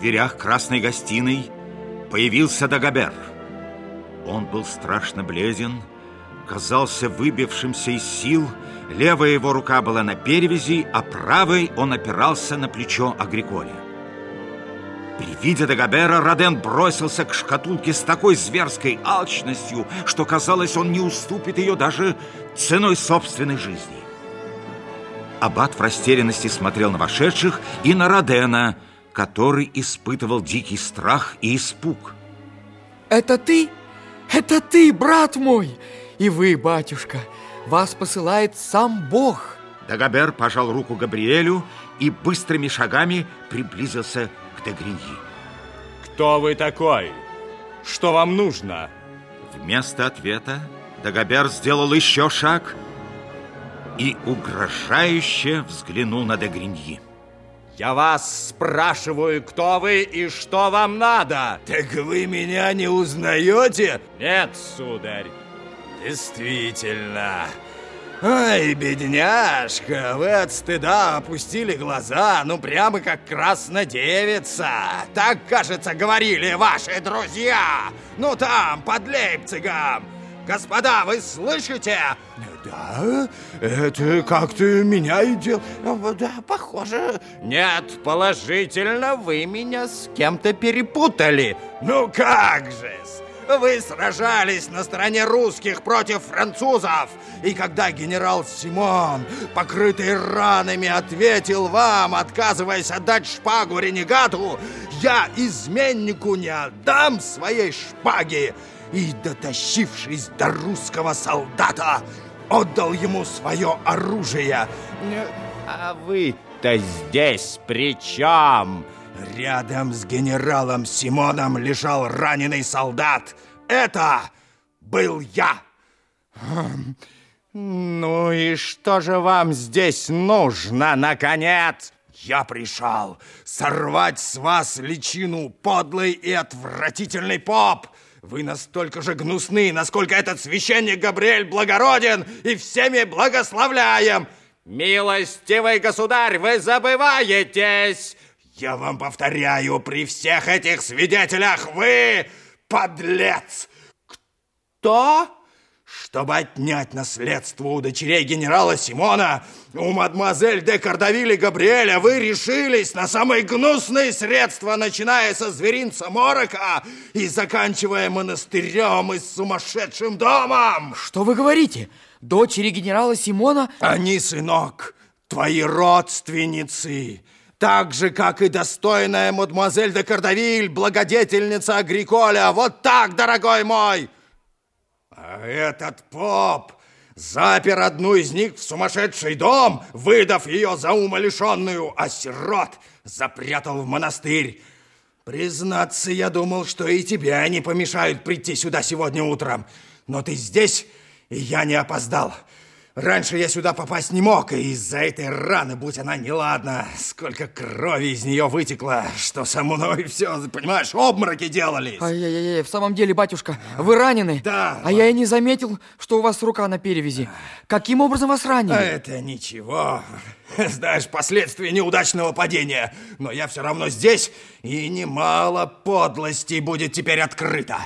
дверях красной гостиной появился Дагобер. Он был страшно бледен, казался выбившимся из сил, левая его рука была на перевязи, а правой он опирался на плечо Агриколя. При виде Дагобера Роден бросился к шкатулке с такой зверской алчностью, что казалось, он не уступит ее даже ценой собственной жизни. Аббат в растерянности смотрел на вошедших и на Родена, который испытывал дикий страх и испуг. Это ты? Это ты, брат мой! И вы, батюшка, вас посылает сам Бог. Дагобер пожал руку Габриэлю и быстрыми шагами приблизился к Дегриньи. Кто вы такой? Что вам нужно? Вместо ответа Дагобер сделал еще шаг и угрожающе взглянул на Дегриньи. Я вас спрашиваю, кто вы и что вам надо? Так вы меня не узнаете? Нет, сударь. Действительно. Ай, бедняжка, вы от стыда опустили глаза, ну прямо как краснодевица. Так, кажется, говорили ваши друзья. Ну там, под Лейпцигом. Господа, вы слышите? Да, это как-то меняет дело. Да, похоже. Нет, положительно, вы меня с кем-то перепутали. Ну как же вы сражались на стороне русских против французов. И когда генерал Симон, покрытый ранами, ответил вам, отказываясь отдать шпагу ренегату, я изменнику не отдам своей шпаги. И, дотащившись до русского солдата, отдал ему свое оружие. А вы-то здесь при чем? Рядом с генералом Симоном лежал раненый солдат. Это был я. Ну и что же вам здесь нужно, наконец? Я пришел сорвать с вас личину подлый и отвратительный поп. Вы настолько же гнусны, насколько этот священник Габриэль благороден и всеми благословляем. Милостивый государь, вы забываетесь. Я вам повторяю, при всех этих свидетелях вы подлец. Кто? Чтобы отнять наследство у дочерей генерала Симона, у мадемуазель де Кардавиль и Габриэля вы решились на самые гнусные средства, начиная со зверинца Морока и заканчивая монастырем и сумасшедшим домом. Что вы говорите? Дочери генерала Симона? Они, сынок, твои родственницы так же, как и достойная мадемуазель де Кардавиль, благодетельница Агриколя. Вот так, дорогой мой! Этот поп запер одну из них в сумасшедший дом, выдав ее за умалишенную, а сирот запрятал в монастырь. Признаться, я думал, что и тебе они помешают прийти сюда сегодня утром. Но ты здесь, и я не опоздал. Раньше я сюда попасть не мог, и из-за этой раны, будь она неладна, сколько крови из нее вытекло, что со мной все, понимаешь, обмороки делались. Ай-яй-яй, в самом деле, батюшка, вы ранены? Да. А я и не заметил, что у вас рука на перевязи. Каким образом вас ранили? Это ничего. Знаешь, последствия неудачного падения. Но я все равно здесь, и немало подлостей будет теперь открыто.